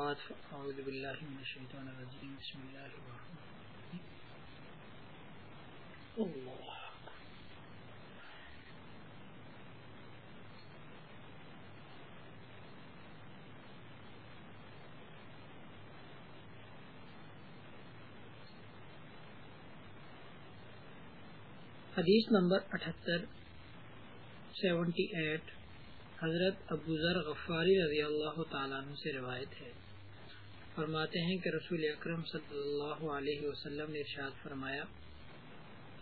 أعوذ بالله من الشيطان الرجيم بسم الله الرحمن الرحيم الله حدیث نمبر اٹھتر، سیونٹی ایٹ، حضرت ابو ذر غفاری رضی اللہ تعالیٰ عنہ سے روایت ہے۔ فرماتے ہیں کہ رسول اکرم صلی اللہ علیہ وسلم نے ارشاد فرمایا،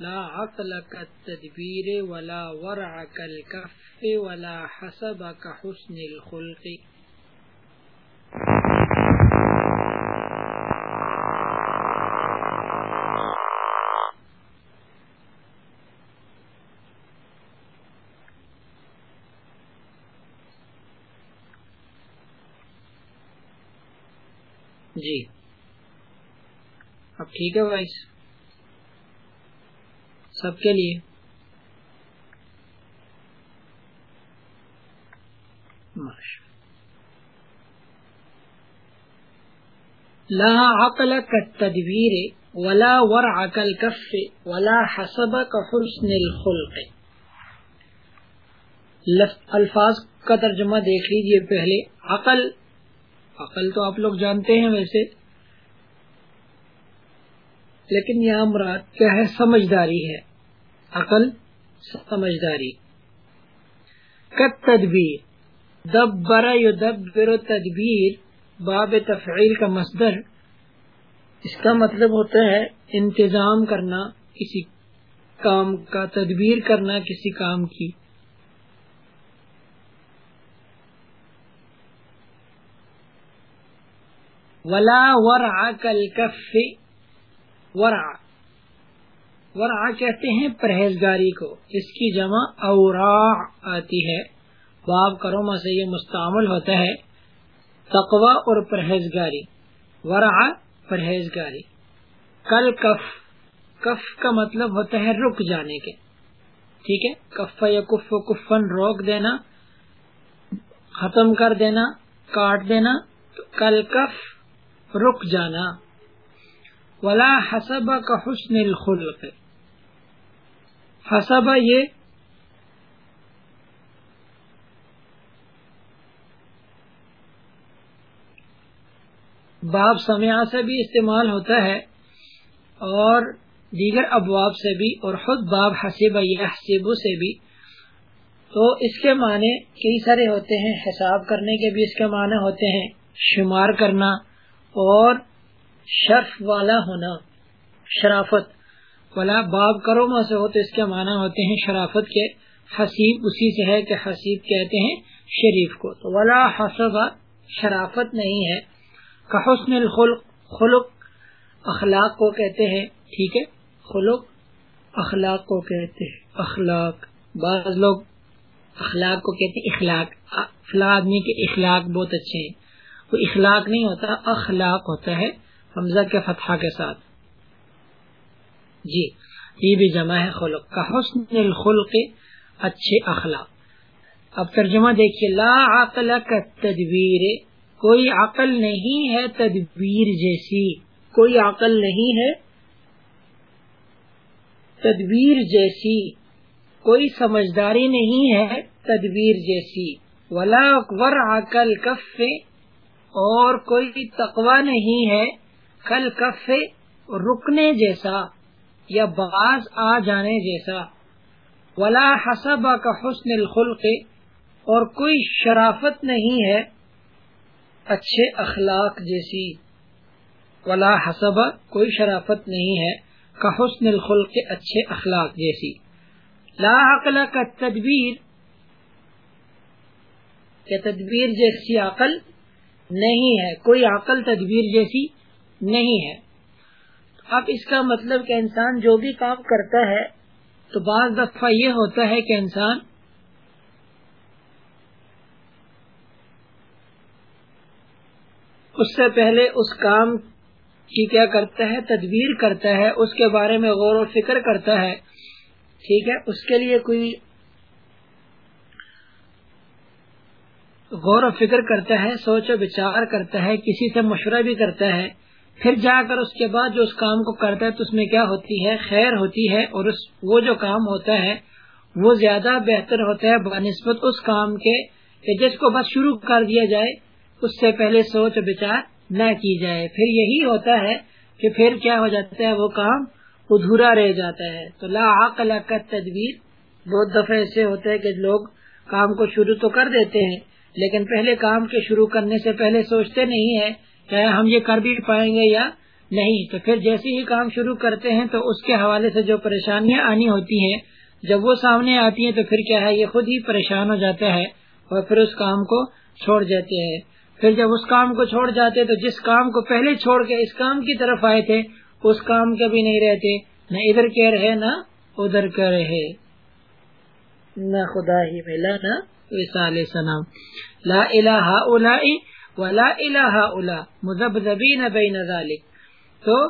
لا عقل کا تدبیر ولا ورع کالکف ولا حسب کا حسن الخلق. جی۔ اب ٹھیک ہے وائس سب کے لیے۔ لا عقل کا تدبیر ولا ورع کف ولا حسب کا الخلق۔ الفاظ کا ترجمہ دیکھ لیجیے پہلے۔ عقل عقل تو آپ لوگ جانتے ہیں ویسے۔ لیکن یہاں مراد کیا ہے؟ سمجھداری ہے۔ عقل، سمجھداری۔ کت تدبیر۔ دبر یدبر تدبیر، باب تفعیل کا مصدر۔ اس کا مطلب ہوتا ہے انتظام کرنا، کسی کام کا تدبیر کرنا، کسی کام کی۔ ولا ورع کل کف ورع. ورع کہتے ہیں پرہیزگاری کو، اس کی جمع اوراع آتی ہے باب کروما سے یہ مستعمل ہوتا ہے تقوا اور پرہیزگاری۔ ورع پرہیزگاری۔ کل کف کف کا مطلب ہوتا ہے رک جانے کے۔ ٹھیک ہے؟ کف یا کف کفن روک دینا، ختم کر دینا، کاٹ دینا۔ کل کف رک جانا۔ ولا حسب کا حسن الخلق۔ حسب یہ باب سمیا سے بھی استعمال ہوتا ہے اور دیگر ابواب سے بھی اور خود باب حسب حسب سے بھی۔ تو اس کے معنی کئی سارے ہوتے ہیں، حساب کرنے کے بھی اس کے معنی ہوتے ہیں، شمار کرنا۔ اور شرف والا ہونا، شرافت۔ والا باب کرو سے ہو تو اس کے معنی ہوتے ہیں شرافت کے حسیب، اسی سے ہے کہ حسیب کہتے ہیں شریف کو۔ تو ولا حسب، شرافت نہیں ہے۔ کہ حسن الخلق، خلق اخلاق کو کہتے ہیں، ٹھیک ہے؟ خلق اخلاق کو کہتے ہیں، اخلاق۔ بعض لوگ اخلاق کو کہتے ہیں، اخلاق۔ فلاں آدمی کے اخلاق بہت اچھے ہیں۔ وہ اخلاق نہیں ہوتا، اخلاق ہوتا ہے حمزہ کے فتح کے ساتھ۔ جی یہ بھی جمع ہے خلق کا۔ حسن الخلق، اچھے اخلاق۔ اب ترجمہ دیکھیے، لا عقل کا تدبیر کوئی عقل نہیں ہے تدبیر جیسی۔ کوئی عقل نہیں ہے تدبیر جیسی۔ کوئی سمجھداری نہیں ہے تدبیر جیسی۔ ولا اکبر عقل کف۔ اور کوئی تقوی نہیں ہے کل کف رکنے جیسا یا باز آ جانے جیسا۔ ولا حسب کا حسن الخلق، اور کوئی شرافت نہیں ہے اچھے اخلاق جیسی۔ ولا حسب، کوئی شرافت نہیں ہے کا حسن الخلق اچھے اخلاق جیسی۔ لا عقل کا تدبیر، کہ تدبیر جیسی عقل نہیں ہے، کوئی عقل تدبیر جیسی نہیں ہے۔ اب اس کا مطلب کہ انسان جو بھی کام کرتا ہے، تو بعض دفعہ یہ ہوتا ہے کہ انسان اس سے پہلے اس کام کی کیا کرتا ہے، تدبیر کرتا ہے، اس کے بارے میں غور و فکر کرتا ہے۔ ٹھیک ہے؟ اس کے لیے کوئی غور و فکر کرتا ہے، سوچ و بچار کرتا ہے، کسی سے مشورہ بھی کرتا ہے، پھر جا کر اس کے بعد جو اس کام کو کرتا ہے تو اس میں کیا ہوتی ہے؟ خیر ہوتی ہے اور اس، وہ جو کام ہوتا ہے، وہ زیادہ بہتر ہوتا ہے، بنسبت اس کام کے کہ جس کو بس شروع کر دیا جائے، اس سے پہلے سوچ و بچار نہ کی جائے۔ پھر یہی ہوتا ہے کہ پھر کیا ہو جاتا ہے، وہ کام ادھورا رہ جاتا ہے۔ تو لا عقل کا تدبیر، بہت دفعہ ایسے ہوتے ہیں کہ لوگ کام کو شروع تو کر دیتے ہیں لیکن پہلے کام کے شروع کرنے سے پہلے سوچتے نہیں ہے کہ ہم یہ کر بھی پائیں گے یا نہیں۔ تو پھر جیسے ہی کام شروع کرتے ہیں تو اس کے حوالے سے جو پریشانیاں آنی ہوتی ہیں، جب وہ سامنے آتی ہیں تو پھر کیا ہے، یہ خود ہی پریشان ہو جاتا ہے اور پھر اس کام کو چھوڑ دیتے ہیں۔ پھر جب اس کام کو چھوڑ جاتے تو جس کام کو پہلے چھوڑ کے اس کام کی طرف آئے تھے، اس کام کے بھی نہیں رہتے، نہ ادھر کے رہے، نہ ادھر کے رہے۔ نہ خدا ہی ملا، نہ وصال سلام لا الہ الا ولا الہ الا مذبذبین بین ذالک۔ تو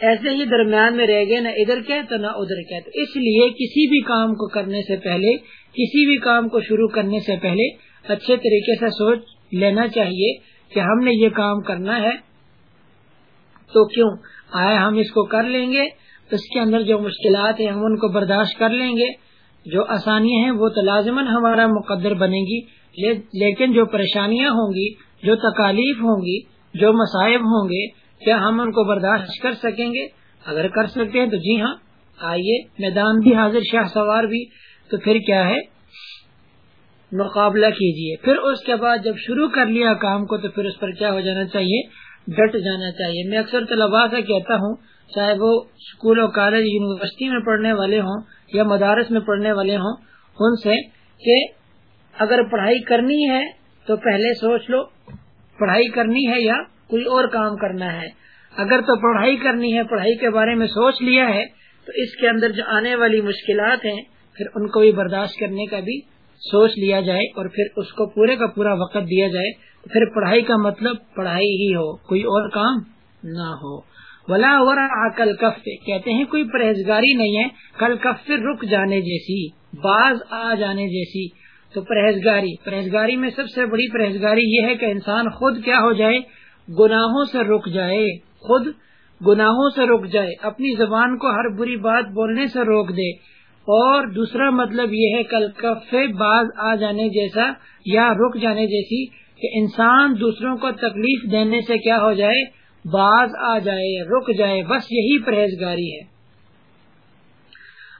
ایسے ہی درمیان میں رہ گئے، نہ ادھر کے تو نہ ادھر کے تو اس لیے کسی بھی کام کو کرنے سے پہلے، کسی بھی کام کو شروع کرنے سے پہلے اچھے طریقے سے سوچ لینا چاہیے کہ ہم نے یہ کام کرنا ہے۔ تو کیوں؟ آئے ہم اس کو کر لیں گے، اس کے اندر جو مشکلات ہیں، ہم ان کو برداشت کر لیں گے۔ جو آسانی ہیں، وہ تو ہمارا مقدر بنے گی لیکن جو پریشانیاں ہوں گی، جو تکالیف ہوں گی، جو مصائب ہوں گے، کیا ہم ان کو برداشت کر سکیں گے؟ اگر کر سکتے ہیں تو جی ہاں آئیے، میدان بھی حاضر، شاہ سوار بھی، تو پھر کیا ہے؟ مقابلہ کیجیے پھر اس کے بعد جب شروع کر لیا کام کو، تو پھر اس پر کیا ہو جانا چاہیے؟ ڈٹ جانا چاہیے۔ میں اکثر طلبا سے کہتا ہوں چاہے وہ اسکول اور کالج یونیورسٹی میں پڑھنے والے ہوں یا مدارس میں پڑھنے والے ہوں، ان سے کہ اگر پڑھائی کرنی ہے تو پہلے سوچ لو پڑھائی کرنی ہے یا کوئی اور کام کرنا ہے۔ اگر تو پڑھائی کرنی ہے، پڑھائی کے بارے میں سوچ لیا ہے، تو اس کے اندر جو آنے والی مشکلات ہیں، پھر ان کو بھی برداشت کرنے کا بھی سوچ لیا جائے اور پھر اس کو پورے کا پورا وقت دیا جائے۔ پھر پڑھائی کا مطلب پڑھائی ہی ہو، کوئی اور کام نہ ہو۔ ولا کل کف کہتے ہیں کوئی پرہیزگاری نہیں ہے کل کف رک جانے جیسی، باز آ جانے جیسی۔ تو پرہیزگاری پرہیزگاری میں سب سے بڑی پرہیزگاری یہ ہے کہ انسان خود کیا ہو جائے؟ گناہوں سے رک جائے۔ خود گناہوں سے رک جائے۔ اپنی زبان کو ہر بری بات بولنے سے روک دے۔ اور دوسرا مطلب یہ ہے کل کف باز آ جانے جیسا یا رک جانے جیسی کہ انسان دوسروں کو تکلیف دینے سے کیا ہو جائے؟ باز آ جائے، رک جائے، بس یہی پرہیزگاری ہے۔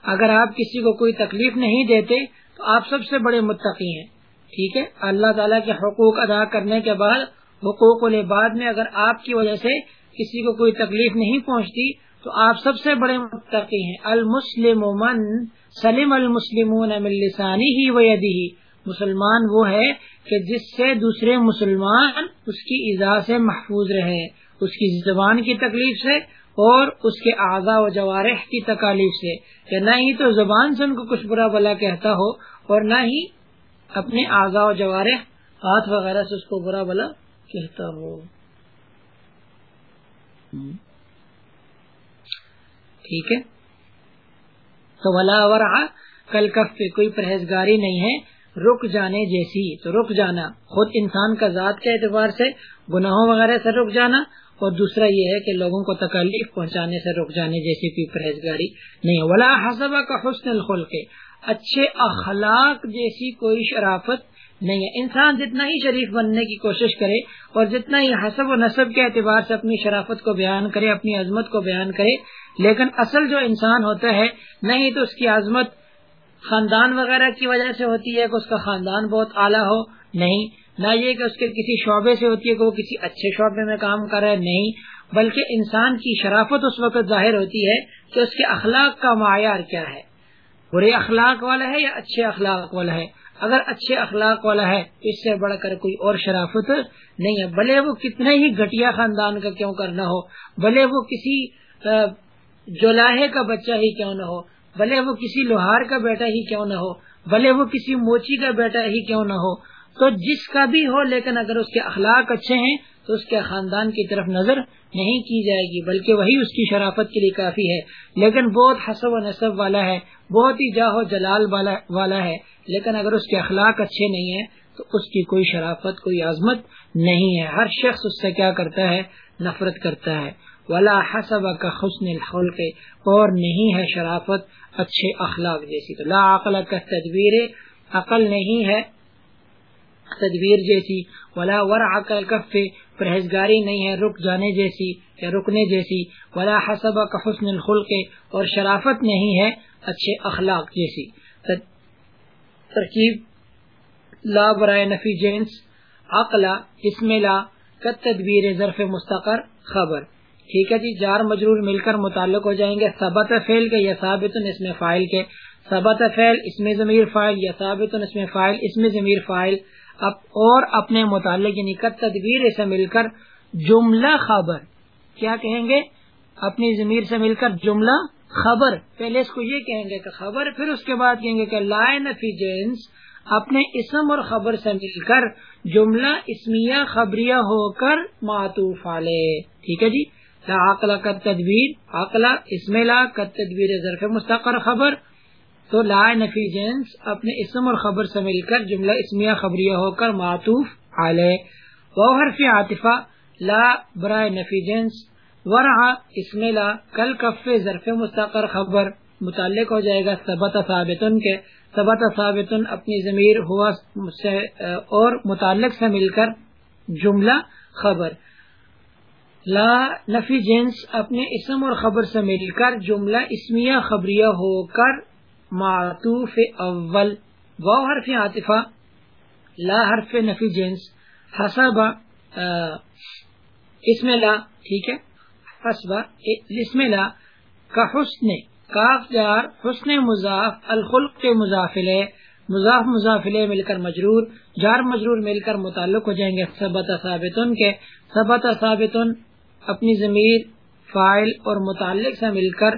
اگر آپ کسی کو کوئی تکلیف نہیں دیتے، تو آپ سب سے بڑے متقی ہیں۔ ٹھیک ہے؟ اللہ تعالیٰ کے حقوق ادا کرنے کے بعد، حقوق بعد میں اگر آپ کی وجہ سے کسی کو کوئی تکلیف نہیں پہنچتی، تو آپ سب سے بڑے متقی ہیں۔ المسلم من سلم المسلمون من لسانی ہی ویدی مسلمان وہ ہے کہ جس سے دوسرے مسلمان اس کی ایزا سے محفوظ رہے۔ اس کی زبان کی تکلیف سے اور اس کے اعضاء و جوارح کی تکالیف سے کہ نہ ہی تو زبان سے ان کو کچھ برا بلا کہتا ہو اور نہ ہی اپنے اعضاء و جوارح ہاتھ وغیرہ سے اس کو برا بلا کہتا ہو۔ ٹھیک ہے۔ تو ولا ورا کل کف پہ کوئی پرہیزگاری نہیں ہے۔ رک جانے جیسی۔ تو رک جانا۔ خود انسان کا ذات کے اعتبار سے، گناہوں وغیرہ سے رک جانا۔ اور دوسرا یہ ہے کہ لوگوں کو تکلیف پہنچانے سے رک جانے جیسی کوئی پرہیزگاری نہیں ولا حسب کا حسن الخلق۔ اچھے اخلاق جیسی کوئی شرافت نہیں ہے۔ انسان جتنا ہی شریف بننے کی کوشش کرے اور جتنا ہی حسب و نصب کے اعتبار سے اپنی شرافت کو بیان کرے، اپنی عظمت کو بیان کرے، لیکن اصل جو انسان ہوتا ہے، نہیں تو اس کی عظمت خاندان وغیرہ کی وجہ سے ہوتی ہے کہ اس کا خاندان بہت اعلیٰ ہو، نہیں۔ نہ یہ کہ اس کے کسی شعبے سے ہوتی ہے کہ وہ کسی اچھے شعبے میں کام کر رہا ہے، نہیں، بلکہ انسان کی شرافت اس وقت ظاہر ہوتی ہے کہ اس کے اخلاق کا معیار کیا ہے۔ برے اخلاق والا ہے یا اچھے اخلاق والا ہے؟ اگر اچھے اخلاق والا ہے تو اس سے بڑھ کر کوئی اور شرافت نہیں ہے۔ بھلے وہ کتنے ہی گٹیا خاندان کا کیوں کرنا ہو، بھلے وہ کسی جولاہے کا بچہ ہی کیوں نہ ہو، بھلے وہ کسی لوہار کا بیٹا ہی کیوں نہ ہو، بھلے وہ کسی موچی کا بیٹا ہی کیوں نہ ہو۔ تو جس کا بھی ہو، لیکن اگر اس کے اخلاق اچھے ہیں، تو اس کے خاندان کی طرف نظر نہیں کی جائے گی، بلکہ وہی اس کی شرافت کے لیے کافی ہے۔ لیکن بہت حسب و نصب والا ہے، بہت ہی جاہو جلال والا ہے۔ لیکن اگر اس کے اخلاق اچھے نہیں ہیں، تو اس کی کوئی شرافت، کوئی عظمت نہیں ہے۔ ہر شخص اس سے کیا کرتا ہے؟ نفرت کرتا ہے۔ ولا حسب کا حسن الخلق، اور نہیں ہے شرافت اچھے اخلاق جیسی۔ تو لا عقل کا تدبیر، عقل نہیں ہے تدبیر جیسی، ولا ور عقل کف پرہیزگاری نہیں ہے رک جانے جیسی یا رکنے جیسی، ولا حسب کا حسن الخلق، اور شرافت نہیں ہے اچھے اخلاق جیسی۔ ترکیب، لا برائے نفی جینس عقلا اسم لا تدبیر ظرف مستقر، خبر۔ ٹھیک ہے جی جار مجرور مل کر متعلق ہو جائیں گے سبت فیل کے یا ثابت اس میں فائل کے۔ سبت فیل اس میں ضمیر فائل یا ثابت اس میں فائل اس میں ضمیر فائل اور اپنے متعلق یعنی کت تدبیر سے مل کر جملہ خبر، کیا کہیں گے؟ اپنی ضمیر سے مل کر جملہ خبر۔ پہلے اس کو یہ کہیں گے کہ خبر، پھر اس کے بعد کہیں گے کہ لائے نفی جینس اپنے اسم اور خبر سے مل کر جملہ اسمیہ خبریہ ہو کر معطوف آلے ٹھیک ہے جی؟ لا کا تدبیر عقلہ اسم لا کا تدبیر ظرف مستقر خبر تو لا نفی جنس اپنے اسم اور خبر سے مل کر جملہ اسمیہ خبریہ ہو کر معطوف آلے وہ حرف عاطفہ، لا برائے نفی جنس ورعا اسم لا، کل کف ظرف مستقر خبر، متعلق ہو جائے گا ثبت ثابتن کے۔ ثبت ثابتن اپنی ضمیر ہوا سے، اور متعلق سے مل کر جملہ خبر۔ لا نفی جنس اپنے اسم اور خبر سے مل کر جملہ اسمیہ خبریہ ہو کر معطوف اول و حرف عاطفہ، لا حرف نفی جنس، حسب اسم لا، ٹھیک ہے؟ حسب، اسم لا، کا حسن، کاف جار، حسن مضاف، الخلق کے مضافلے، مضاف مضافلے مل کر مجرور، جار مجرور مل کر متعلق ہو جائیں گے سبت ثابتن کے سبت ثابتن اپنی ضمیر فائل اور متعلق سے مل کر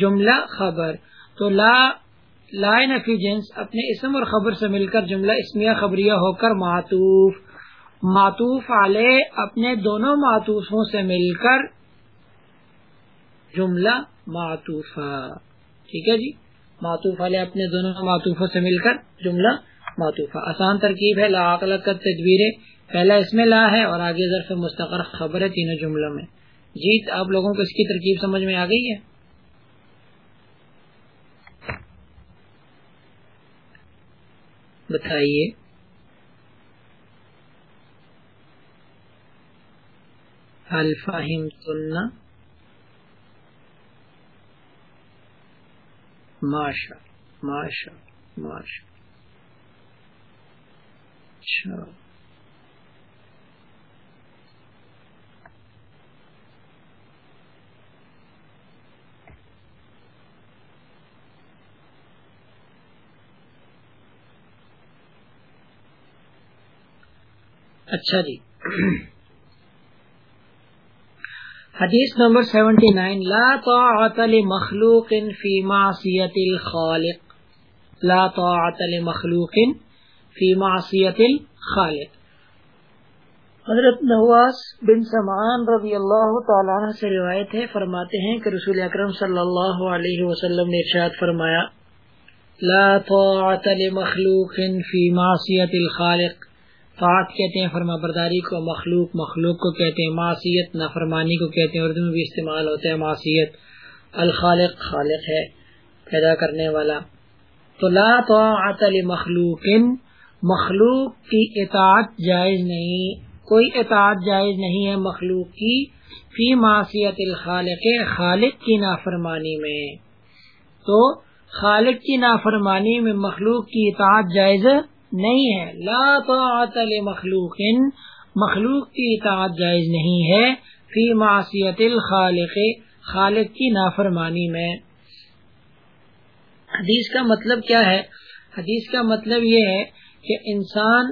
جملہ خبر، تو لا لائن نفی جنس اپنے اسم اور خبر سے مل کر جملہ اسمیہ خبریہ ہو کر معطوف معطوف علیہ اپنے دونوں معطوفوں سے مل کر جملہ معطوفہ، ٹھیک ہے جی؟ معطوف علیہ اپنے دونوں معطوفوں سے مل کر جملہ معطوفہ، آسان ترکیب ہے، لا عقل کا تدبیر پہلا اس میں لا ہے اور آگے ظرف مستقر خبر ہے تینوں جملوں میں۔ جی آپ لوگوں کو اس کی ترکیب سمجھ میں آ گئی ہے؟ بتائیے۔ الفاہم سننا ماشا ماشا ماشا اچھا۔ اچھا جی۔ حدیث نمبر سیونٹی نائن، لا طاعت لمخلوق فی معصیت الخالق۔ لا طاعت لمخلوق فی معصیت الخالق۔ حضرت نواس بن سمان رضی اللہ تعالیٰ عنہ سے روایت ہے، فرماتے ہیں کہ رسول اکرم صلی اللہ علیہ وسلم نے ارشاد فرمایا، لا طاعت لمخلوق فی معصیت الخالق۔ طاعت کہتے ہیں فرما برداری کو مخلوق مخلوق کو کہتے ہیں، معصیت، نافرمانی کو کہتے ہیں، اردو میں بھی استعمال ہوتا ہے معصیت۔ الخالق خالق ہے، پیدا کرنے والا۔ تو لا طاعت لمخلوق، مخلوق کی اطاعت جائز نہیں۔ کوئی اطاعت جائز نہیں ہے مخلوق کی، فی معصیت الخالق، خالق کی نافرمانی میں۔ تو خالق کی نافرمانی میں مخلوق کی اطاعت جائز نہیں ہے۔ لا طاعت لمخلوق، مخلوق کی اطاعت جائز نہیں ہے۔ فی معصیت الخالق، خالق کی نافرمانی میں۔ حدیث کا مطلب کیا ہے؟ حدیث کا مطلب یہ ہے کہ انسان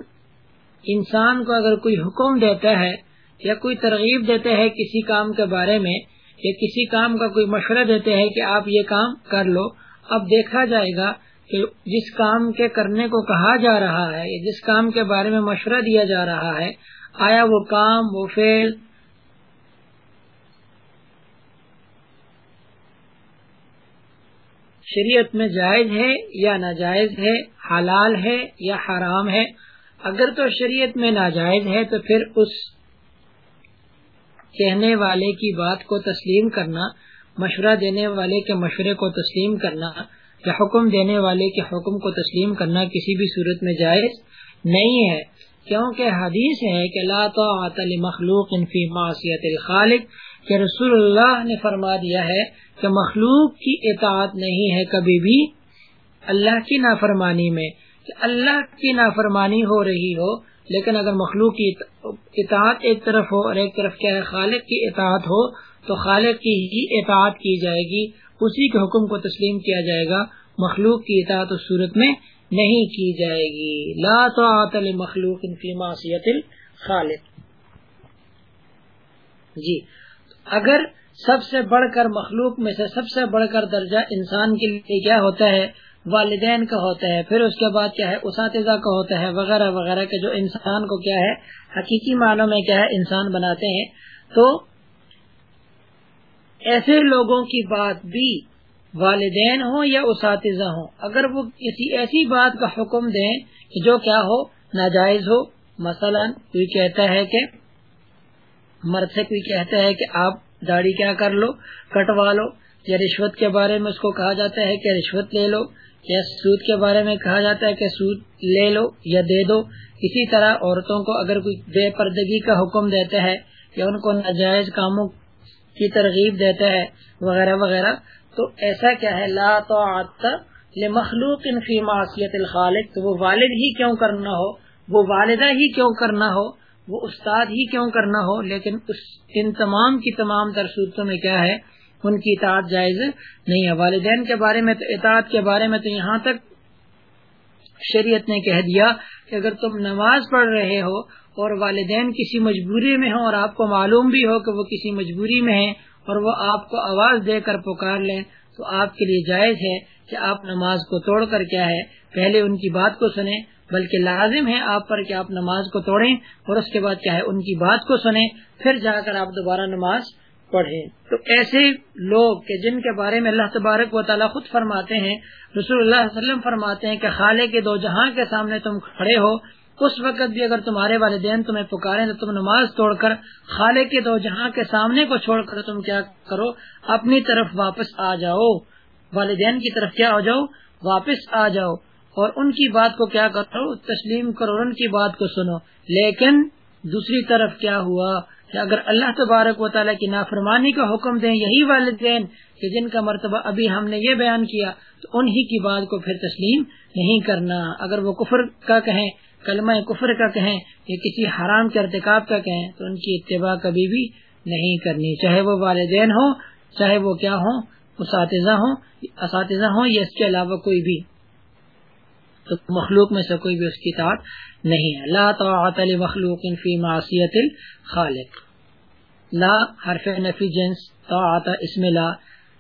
انسان کو اگر کوئی حکم دیتا ہے یا کوئی ترغیب دیتا ہے کسی کام کے بارے میں، یا کسی کام کا کوئی مشورہ دیتے ہیں کہ آپ یہ کام کر لو، اب دیکھا جائے گا کہ جس کام کے کرنے کو کہا جا رہا ہے جس کام کے بارے میں مشورہ دیا جا رہا ہے، آیا وہ کام، وہ فیل شریعت میں جائز ہے یا ناجائز ہے، حلال ہے یا حرام ہے؟ اگر تو شریعت میں ناجائز ہے، تو پھر اس کہنے والے کی بات کو تسلیم کرنا، مشورہ دینے والے کے مشورے کو تسلیم کرنا یا حکم دینے والے کے حکم کو تسلیم کرنا کسی بھی صورت میں جائز نہیں ہے۔ کیونکہ حدیث ہے کہ لا طاعت لمخلوق فی معصیت الخالق کہ رسول اللہ نے فرما دیا ہے کہ مخلوق کی اطاعت نہیں ہے کبھی بھی۔ اللہ کی نافرمانی میں کہ اللہ کی نافرمانی ہو رہی ہو، لیکن اگر مخلوق کی اطاعت ایک طرف ہو اور ایک طرف کیا ہے، خالق کی اطاعت ہو، تو خالق کی ہی اطاعت کی جائے گی۔ اسی کے حکم کو تسلیم کیا جائے گا، مخلوق کی اطاعت اس صورت میں نہیں کی جائے گی۔ لا طاعت لمخلوق فی معصیت الخالق۔ جی اگر سب سے بڑھ کر مخلوق میں سے سب سے بڑھ کر درجہ انسان کے لیے کیا ہوتا ہے؟ والدین کا ہوتا ہے، پھر اس کے بعد کیا ہے؟ اساتذہ کا ہوتا ہے، وغیرہ وغیرہ کے جو انسان کو کیا ہے؟ حقیقی معنوں میں کیا ہے؟ انسان بناتے ہیں۔ تو ایسے لوگوں کی بات بھی والدین ہوں یا اساتذہ ہوں، اگر وہ کسی ایسی بات کا حکم دیں کہ جو کیا ہو، ناجائز ہو، مثلا کوئی کہتا ہے کہ، مرد سے کوئی کہتا ہے کہ آپ داڑھی کیا کر لو، کٹوا لو یا رشوت کے بارے میں اس کو کہا جاتا ہے کہ رشوت لے لو یا سود کے بارے میں کہا جاتا ہے کہ سود لے لو یا دے دو۔ اسی طرح عورتوں کو اگر کوئی بے پردگی کا حکم دیتا ہے یا ان کو ناجائز کاموں کی ترغیب دیتا ہے، وغیرہ وغیرہ۔ تو ایسا کیا ہے؟ لا تو مخلوق فی معصیت الخالق۔ تو وہ والد ہی کیوں کرنا ہو؟ وہ والدہ ہی کیوں کرنا ہو؟ وہ استاد ہی کیوں کرنا ہو؟ لیکن اس، ان تمام کی تمام درصورتوں میں کیا ہے؟ ان کی اطاعت جائز نہیں ہے۔ والدین کے بارے میں تو اطاعت کے بارے میں تو یہاں تک شریعت نے کہہ دیا کہ اگر تم نماز پڑھ رہے ہو اور والدین کسی مجبوری میں ہوں اور آپ کو معلوم بھی ہو کہ وہ کسی مجبوری میں ہیں اور وہ آپ کو آواز دے کر پکار لیں، تو آپ کے لیے جائز ہے کہ آپ نماز کو توڑ کر کیا ہے، پہلے ان کی بات کو سنیں، بلکہ لازم ہے آپ پر کہ آپ نماز کو توڑیں اور اس کے بعد کیا ہے، ان کی بات کو سنیں، پھر جا کر آپ دوبارہ نماز پڑھیں۔ تو ایسے لوگ کہ جن کے بارے میں اللہ تبارک و تعالیٰ خود فرماتے ہیں، رسول اللہ علیہ وسلم فرماتے ہیں کہ خالے کے دو جہاں کے سامنے تم کھڑے ہو اس وقت بھی اگر تمہارے والدین تمہیں پکارے تو تم نماز توڑ کر خالے کے دو جہاں کے سامنے کو چھوڑ کر تم کیا کرو؟ اپنی طرف واپس آ جاؤ۔ والدین کی طرف کیا ہو جاؤ؟ واپس آ جاؤ۔ اور ان کی بات کو کیا کرو؟ تسلیم کرو ان کی بات کو سنو۔ لیکن دوسری طرف کیا ہوا؟ کہ اگر اللہ تبارک و تعالیٰ کی نافرمانی کا حکم دیں یہی والدین کہ جن کا مرتبہ ابھی ہم نے یہ بیان کیا، تو انہی کی بات کو پھر تسلیم نہیں کرنا۔ اگر وہ کفر کا کہیں کلمہ کفر کا کہیں یا کسی حرام کے ارتکاب کا کہیں تو ان کی اتباع کبھی بھی نہیں کرنی۔ چاہے وہ والدین ہوں، چاہے وہ کیا ہوں، اساتذہ ہوں اساتذہ ہوں یا اس کے علاوہ کوئی بھی۔ تو مخلوق میں سے کوئی بھی اس کی اطاعت نہیں ہے۔ لا طاعت لمخلوق فی معصیت الخالق۔ لا حرف نفی جنس، طاعت اسم لا۔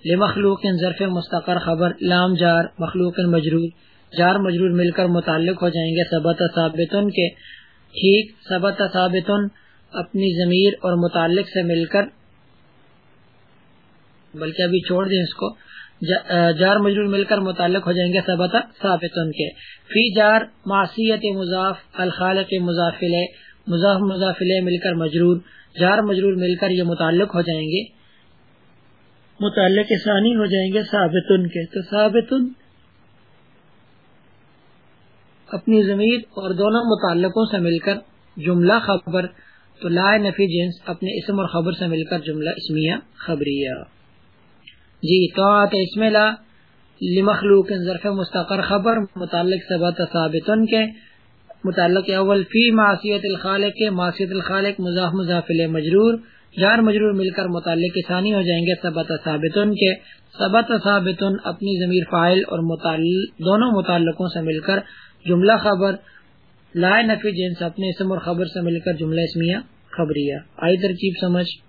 لمخلوق ظرف مستقر خبر، لام جار، مخلوق مجرور۔ جار مجرور مل کر متعلق ہو جائیں گے۔ سبت ثابتن کے ٹھیک سبت ثابتن اپنی ضمیر اور متعلق سے مل کر، بلکہ ابھی چھوڑ دیں اس کو جار مجرور مل کر متعلق ہو جائیں گے سبت ثابت ان کے۔ فی جار معصیت مضاف، الخالق مضافل مضاف مضافل مل کر مجرور، جار مجرور مل کر یہ متعلق ہو جائیں گے۔ متعلق ثانی ہو جائیں گے ثابت ان کے۔ تو ثابت اپنی ضمیر اور دونوں متعلقوں سے مل کر جملہ خبر تو لا نفی جنس اپنے اسم اور خبر سے مل کر جملہ اسمیہ خبریہ۔ جی طاعت اسم لا لمخلوق ظرف مستقر خبر متعلق ثبت ثابت کے متعلق اول فی معصیت الخالق کے معصیت الخالق مضاف مضافل مجرور، جار مجرور مل کر متعلق ثانی ہو جائیں گے ثبت ثابت کے۔ ثبت ثابت اپنی ضمیر فائل اور متعلق، دونوں متعلقوں سے مل کر جملہ خبر لائے نفی جنس، اپنے اسم اور خبر سے مل کر جملہ اسمیہ خبریہ۔ آئی ترکیب سمجھ۔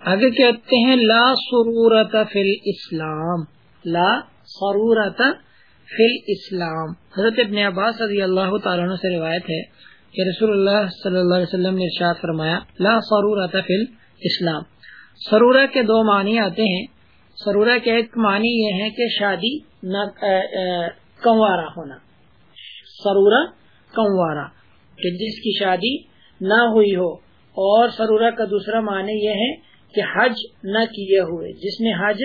آگے کہتے ہیں لا سرورت فی الاسلام۔ لا سرورت فل اسلام حضرت ابن عباس رضی اللہ تعالیٰ سے روایت ہے کہ رسول اللہ صلی اللہ علیہ وسلم نے ارشاد فرمایا، لا سرورت فل اسلام سرورہ کے دو معنی آتے ہیں۔ سرورہ کے ایک معنی یہ ہے کہ شادی نہ کنوارا ہونا۔ سرورہ کنوارا کہ جس کی شادی نہ ہوئی ہو۔ اور سرورہ کا دوسرا معنی یہ ہے کہ حج نہ کیے ہوئے۔ جس نے حج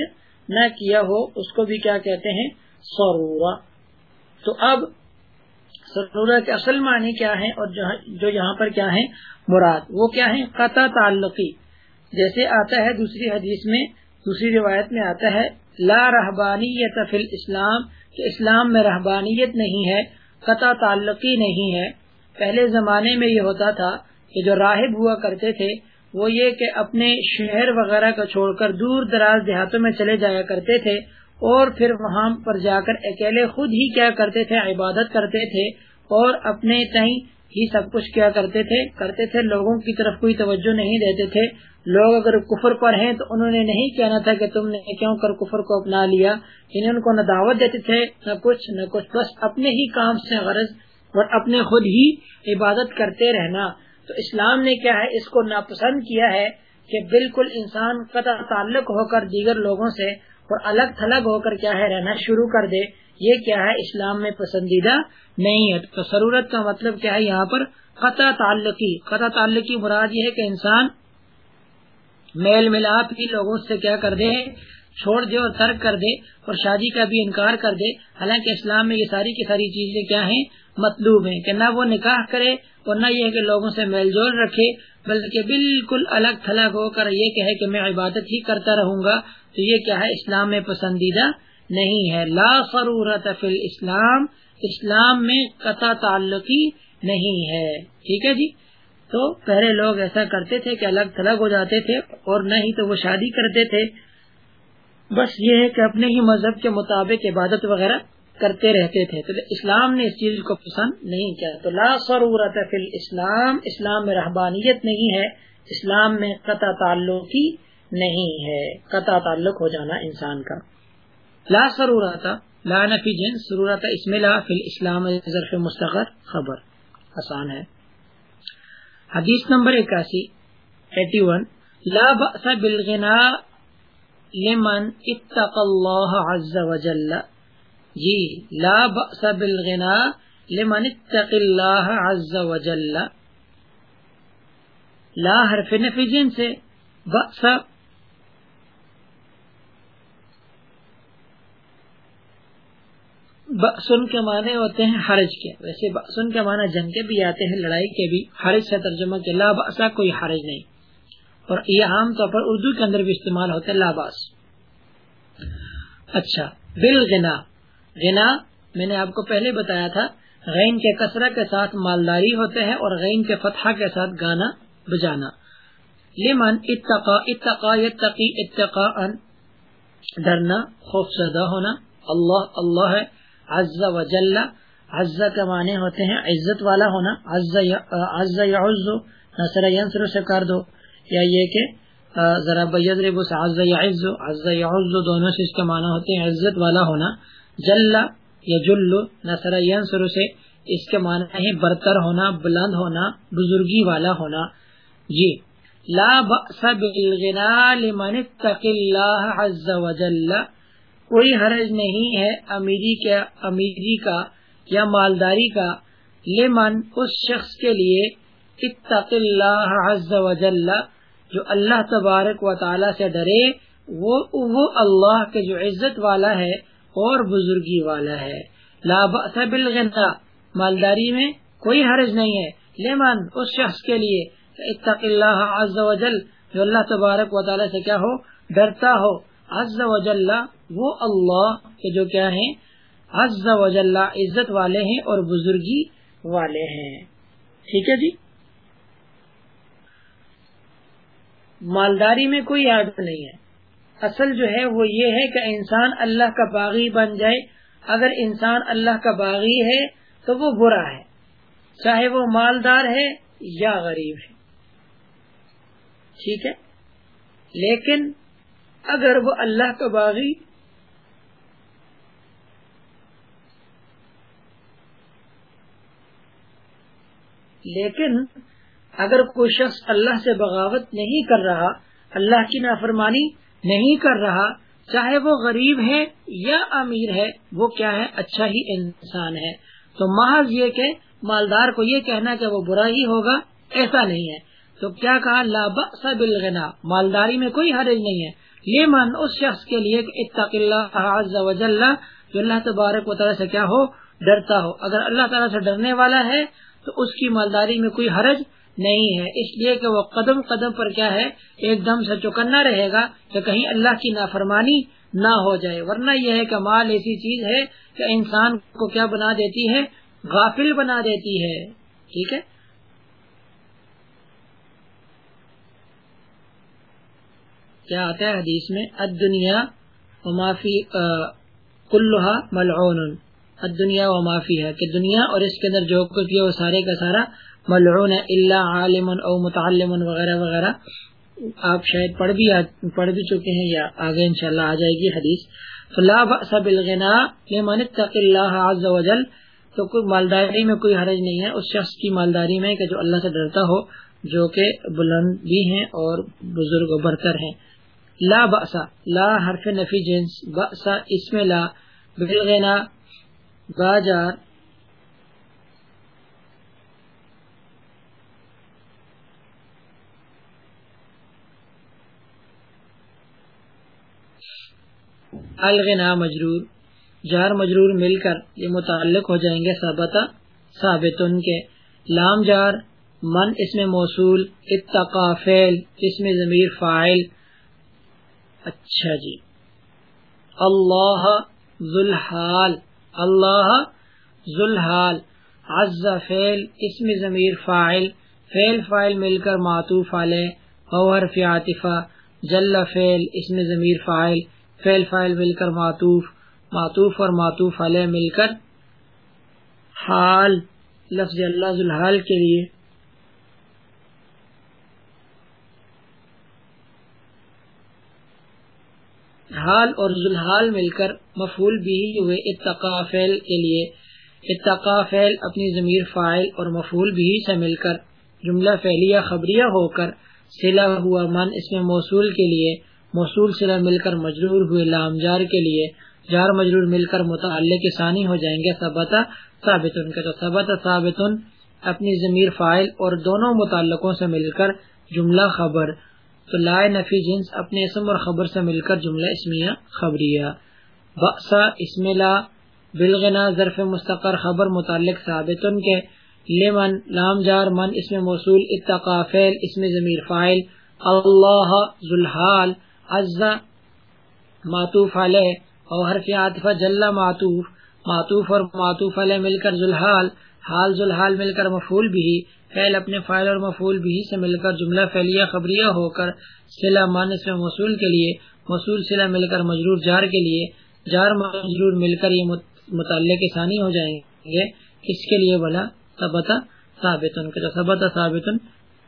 نہ کیا ہو، اس کو بھی کیا کہتے ہیں؟ سرورہ تو اب سرورہ کے اصل معنی کیا ہے اور جو یہاں پر کیا ہے مراد۔ وہ کیا ہے قطع تعلقی۔ جیسے آتا ہے دوسری حدیث میں، دوسری روایت میں آتا ہے، لا رحبانیت فی اسلام کہ اسلام میں رحبانیت نہیں ہے، قطع تعلقی نہیں ہے۔ پہلے زمانے میں یہ ہوتا تھا کہ جو راہب ہوا کرتے تھے، وہ یہ کہ اپنے شہر وغیرہ کو چھوڑ کر دور دراز دیہاتوں میں چلے جایا کرتے تھے اور پھر وہاں پر جا کر اکیلے خود ہی کیا کرتے تھے؟ عبادت کرتے تھے اور اپنے تئیں ہی سب کچھ کیا کرتے تھے؟ کرتے تھے، لوگوں کی طرف کوئی توجہ نہیں دیتے تھے۔ لوگ اگر کفر پر ہیں تو انہوں نے نہیں کہنا تھا کہ تم نے کیوں کر کفر کو اپنا لیا؟ انہیں ان کو نہ دعوت دیتے تھے، نہ کچھ نہ کچھ، بس اپنے ہی کام سے غرض اور اپنے خود ہی عبادت کرتے رہنا۔ تو اسلام نے کیا ہے؟ اس کو ناپسند کیا ہے کہ بالکل انسان قطع تعلق ہو کر دیگر لوگوں سے اور الگ تھلگ ہو کر کیا ہے رہنا شروع کر دے۔ یہ کیا ہے؟ اسلام میں پسندیدہ نہیں ہے۔ تو ضرورت کا مطلب کیا ہے؟ یہاں پر قطع تعلقی۔ قطع تعلقی مراد یہ ہے کہ انسان میل ملاپ ہی لوگوں سے کیا کر دے، چھوڑ دے اور ترک کر دے اور شادی کا بھی انکار کر دے۔ حالانکہ اسلام میں یہ ساری کی ساری چیزیں کیا ہیں؟ مطلوب ہیں۔ کہ نہ وہ نکاح کرے اور نہ یہ کہ لوگوں سے میل جول رکھے، بلکہ بالکل الگ تھلگ ہو کر یہ کہے کہ میں عبادت ہی کرتا رہوں گا۔ تو یہ کیا ہے؟ اسلام میں پسندیدہ نہیں ہے۔ لا ضرورت فی اسلام اسلام میں قطع تعلقی نہیں ہے۔ ٹھیک ہے جی؟ تو پہلے لوگ ایسا کرتے تھے کہ الگ تھلگ ہو جاتے تھے اور نہ ہی تو وہ شادی کرتے تھے۔ بس یہ ہے کہ اپنے ہی مذہب کے مطابق عبادت وغیرہ کرتے رہتے تھے۔ تو اسلام نے اس چیز کو پسند نہیں کیا۔ تو لا ضرورت فی اسلام اسلام میں رحبانیت نہیں ہے۔ اسلام میں قطع تعلقی نہیں ہے۔ قطع تعلق ہو جانا انسان کا۔ لا ضرورت، لا نفی جن ضرورت اسم لا فی الاسلام ظرف مستقر خبر۔ آسان ہے۔ حدیث نمبر اکاسی، ایٹی ون، لا بأس بالغنا لمن اتق اللہ عز وجل۔ جی لا بأس بالغنا لمن اتق اللہ عز وجل۔ لا حرف نفی جن سے بأس بأسن کے معنی ہوتے ہیں حرج کے۔ ویسے بأسن کے معنی جنگ کے بھی آتے ہیں، لڑائی کے بھی۔ حرج سے ترجمہ کے لا کوئی حرج نہیں۔ اور یہ عام طور پر اردو کے اندر بھی استعمال ہوتا ہے لاباس اچھا بل گنا گنا میں نے آپ کو پہلے بتایا تھا، غین کے کسرہ کے ساتھ مالداری ہوتے ہیں اور غین کے فتح کے ساتھ گانا بجانا۔ لمن اتقا اتقا، یتقی اتقا ان ڈرنا خوف زدہ ہونا۔ اللہ اللہ ہے۔ عز و جل، عز کے معنی ہوتے ہیں عزت والا ہونا، عز یعز، نصر ینصر سے کر دو، یا یہ کہ ذرا بیضرب عز یعز عز یعز دونوں سے اس کے معنی ہوتے ہیں عزت والا ہونا، جل یا جل، نصر ینصر سے اس کے معنی ہے برتر ہونا، بلند ہونا، بزرگی والا ہونا۔ جی لا بأس بالغنا لمن اتق اللہ عز وجل کوئی حرج نہیں ہے امیری کا امیری کا یا مالداری کا۔ لمن اس شخص کے لیے اتق اللہ عز وجل جو اللہ تبارک و تعالی سے ڈرے، وہ وہ اللہ کے جو عزت والا ہے اور بزرگی والا ہے۔ لا بأس بالغنا مالداری میں کوئی حرج نہیں ہے۔ لیمن اس شخص کے لیے اتق اللہ عز و جل جو اللہ تبارک و تعالی سے کیا ہو، ڈرتا ہو۔ عز و جل وہ اللہ کے جو کیا ہیں، عز و جل عزت والے ہیں اور بزرگی والے ہیں۔ ٹھیک ہے جی؟ مالداری میں کوئی عادت نہیں ہے۔ اصل جو ہے وہ یہ ہے کہ انسان اللہ کا باغی بن جائے۔ اگر انسان اللہ کا باغی ہے تو وہ برا ہے۔ چاہے وہ مالدار ہے یا غریب ہے۔ ٹھیک ہے؟ لیکن اگر وہ اللہ کا باغی لیکن اگر کوئی شخص اللہ سے بغاوت نہیں کر رہا، اللہ کی نافرمانی نہیں کر رہا، چاہے وہ غریب ہے یا امیر ہے، وہ کیا ہے؟ اچھا ہی انسان ہے۔ تو محض یہ کہ مالدار کو یہ کہنا کہ وہ برا ہی ہوگا، ایسا نہیں ہے۔ تو کیا کہا؟ لابا بالغنا۔ مالداری میں کوئی حرج نہیں ہے۔ یہ اس شخص کے لیے اتق اللہ عز و جل، جو اللہ تبارک و تعالیٰ سے کیا ہو، ڈرتا ہو۔ اگر اللہ تعالیٰ سے ڈرنے والا ہے، تو اس کی مالداری میں کوئی حرج نہیں ہے۔ اس لیے کہ وہ قدم قدم پر کیا ہے، ایک دم سے چکنا رہے گا کہ کہیں اللہ کی نافرمانی نہ ہو جائے۔ ورنہ یہ ہے کہ مال ایسی چیز ہے کہ انسان کو کیا بنا دیتی ہے؟ غافل بنا دیتی ہے۔ ٹھیک ہے؟ کیا آتا ہے حدیث میں؟ دنیا معافی کلوہا ملعون۔ دنیا و معافی ہے کہ دنیا اور اس کے اندر جو کچھ وہ سارے کا سارا ملعون اللہ عالم او متعلم وغیرہ وغیرہ۔ آپ شاید پڑھ بھی پڑھ بھی چکے ہیں یا آگے انشاءاللہ آ جائے گی حدیث۔ فلا بأس بالغنا لمن اتق اللہ عز وجل تو کوئی مالداری میں کوئی حرج نہیں ہے۔ اس شخص کی مالداری میں کہ جو اللہ سے ڈرتا ہو، جو کہ بلند بھی ہیں اور بزرگ و برتر ہیں۔ لا بأسا، لا حرف نفی جنس، بأسا، اسم لا بالغنا باجار، الغنا، مجرور، جار، مجرور، مل کر، یہ متعلق ہو جائیں گے ثابتا ثابت ان کے۔ لام جار، من اس میں موصول، اتقا، فعل اس میں ضمیر فائل اچھا جی۔ اللہ ذوالحال اللہ ذوالحال۔ عز فعل اس میں ضمیر فائل فعل فائل مل کر معطوف علیہ اور فی عاطفہ۔ جل فعل اس میں ضمیر فائل فیل فائل مل کر معطوف۔ معطوف اور معطوف علیہ مل کر حال، لفظ اللہ ذوالحال کے لیے۔ حال اور ذوالحال مل کر مفول بھی ہوئے اتقا فعل کے لیے۔ اتقا فعل اپنی ضمیر فائل اور مفول بھی سے مل کر جملہ فعلیہ خبریہ ہو کر سلا ہوا من اس میں موصول کے لیے، موصول سلا مل کر مجرور ہوئے لام جار کے لیے، جار مجرور مل کر متعلق ثانی ہو جائیں گے سبتا ثابت ان کا تو سبتا ثابت اپنی ضمیر فائل اور دونوں متعلقوں سے مل کر جملہ خبر۔ تو لائے نفی جنس اپنے اسم اور خبر سے مل کر جملہ اسمیہ خبریہ۔ بأسا اسم لا بلغنا ظرف مستقر خبر متعلق ثابت ان کے لمن لام جار من اسم موصول اتقا فعل اسم ضمیر فائل اللہ ذوالحال عزا معطوف علیہ اور حرف عاطفہ جل معطوف معطوف اور معطوف علیہ مل کر ذوالحال، حال ذوالحال مل کر مفعول بھی فعل اپنے فائل اور مفعول بھی سے مل کر جملہ فعلیہ خبریہ ہو کر صلہ مانس میں موصول کے لیے، موصول صلہ مل کر مجرور جار کے لیے، جار مجرور مل کر یہ متعلق ثانی ہو جائیں گے۔ کس کے لیے بلا ثبتا ثابت کے ثبت ثابت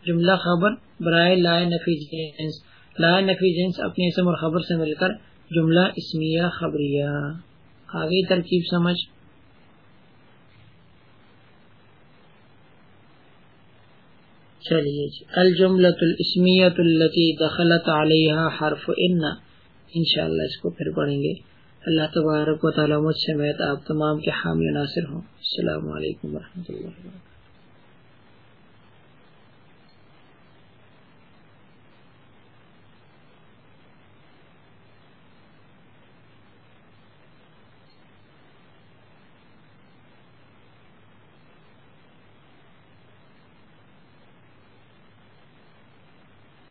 جملہ خبر برائے لائے نفی جنس۔ لائے نفی جنس اپنے اسم اور خبر سے مل کر جملہ اسمیہ خبریہ۔ آگے ترکیب سمجھ۔ چلیے جی. الجملۃ الاسمیت التي دخلت علیہ حرف ان. انشاءاللہ اس کو پھر پڑھیں گے. اللہ تبارک و تعالیٰ مجھ سے آپ تمام کے حامی ناصر ہوں. السلام علیکم ورحمۃ اللہ وبرکاتہ.